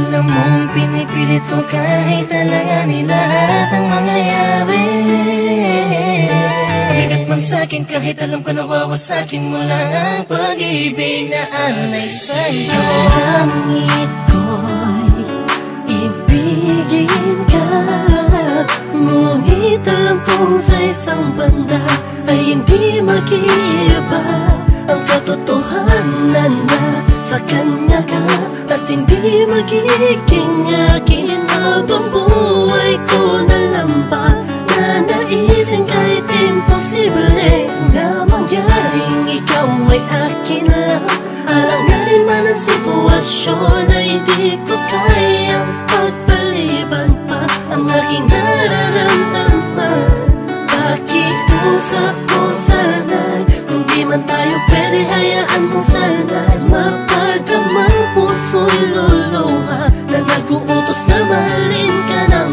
Alam mong pinipilit ko kahit alanganin lahat ang mangyayari. Bigat man sa'kin kahit alam ko nawawasakin mo lang ang pag-ibig na alay sa'yo. Langit ko'y ibigin ka Ngunit alam kong sa isang banda ay hindi mag-iiba Ang katotohanan na sa kanya hindi magiging akin habang buhay ko na lampa Na naisin kahit imposible na mangyaring ikaw ay akin lang Alanganin man ang sitwasyon ay di ko kayang pagpaliban pa Ang aking nararamdaman. Pakiusap ko sana'y Kung di man tayo pwede hayaan mo sana'y Mapadamang nag-uutos na mahalin ka ng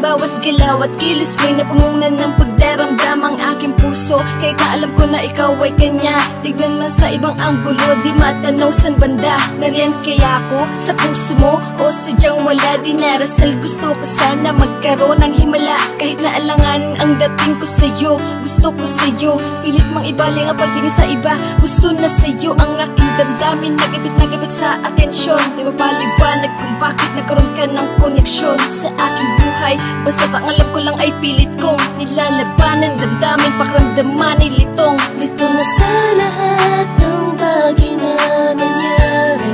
Bawat galaw at kilos may napungunan ng pagdaramdam Ang aking puso. Kahit na alam ko na ikaw ay kanya. Tignan man sa ibang anggulo di matanaw san banda. Nariyan kaya ako sa puso mo? O sadyang wala Di narasal. Gusto ko sana magkaroon ng himala. Kahit na alanganin ang dating ko sa'yo Gusto ko sa'yo. Pilit mang ibaling ang pagtingin sa iba. Gusto na sa'yo ang aking damdamin. Nagabit nagabit sa atensyon. Di mapaliwanag kung bakit nagkaroon ka ng koneksyon Sa aking buhay Basta't ang alam ko lang ay pilit kong Nilalabanan, damdamin, pakiramdaman ay litong. Lito na sa lahat ng bagay na nangyari.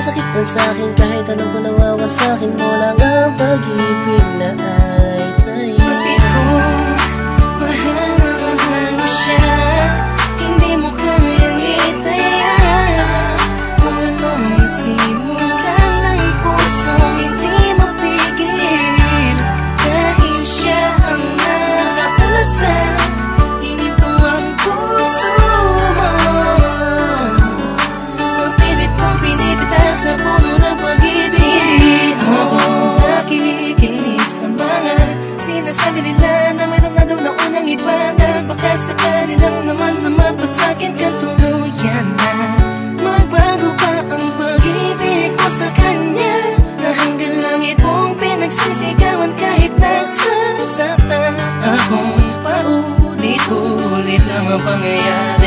Masakit man sa'kin kahit alam ko nawawasakin mo lang ang pag-ibig na ay sa'yo. Pati ko, mahal na mahal mo siya Hindi mo kayang Dahil baka sakali lang naman na magpasakin ka tuluyan na. Magbago pa ang pag-ibig ko sa kanya. Na hanggang langit mong pinagsisigawan kahit nasa sakta Akong paulit-ulit lang ang pangyayari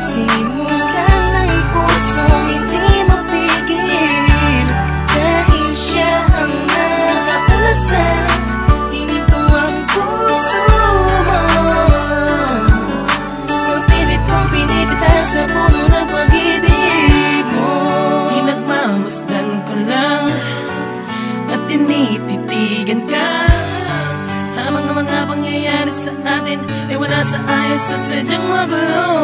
simulan ng puso Hindi Dahil siya ang nakaulasan Ginito ang puso mo. Mapilit kong binibita sa puno ng mo. Pinagmamasdan ko lang At tinititigan ka. Ang mga pangyayari sa atin Ay wala sa ayos at sadyang magulo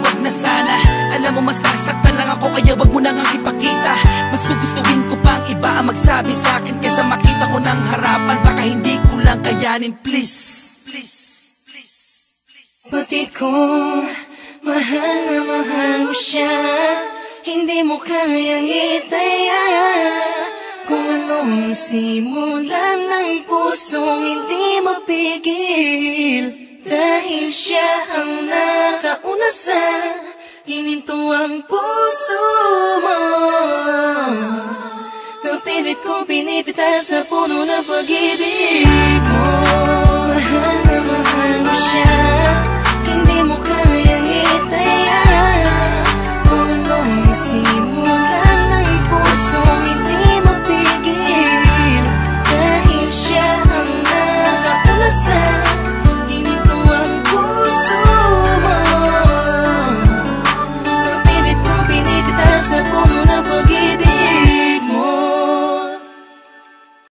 wag na sana. Alam mo masasaktan lang ako kaya wag mo nang ang ipakita. Mas gugustuhin ko pang iba ang magsabi sa akin Kaysa makita ko ng harapan. Baka hindi ko lang kayanin. Please. Please, please, please. Pati ko, Mahal na mahal mo siya. Hindi mo kayang itaya. Kung anong nasimulan ng pusong hindi mapigil Dahil siya ang nakauna sa Gininto ang puso mo. Napilit kong pinipita sa puno ng pag-ibig mo